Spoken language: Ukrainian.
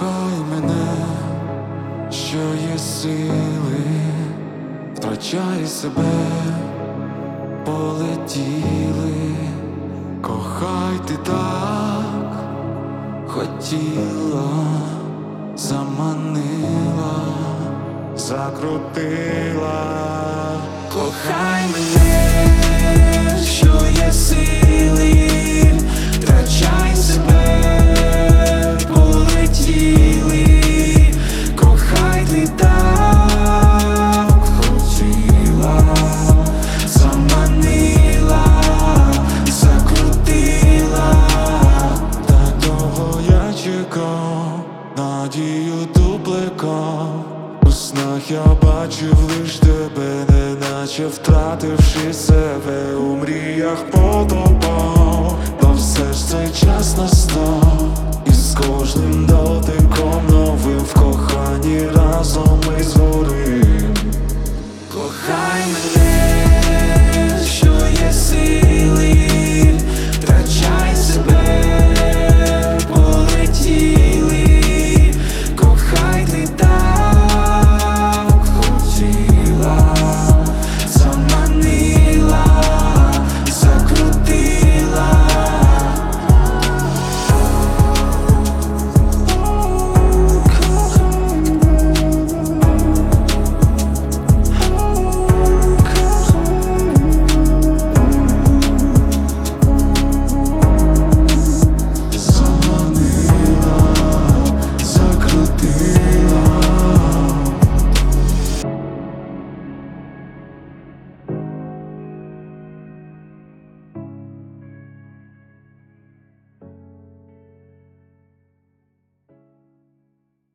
кохай мене, що є сили, втрачай себе, полетіли, кохай ти так хотіла, заманила, закрутила, кохай мене. хотіла, заманила, закрутила, так довго я чекав, надію дубликом у снах я бачив лиш тебе, неначе втративши себе у мріях подобав, та все ж цей час настав.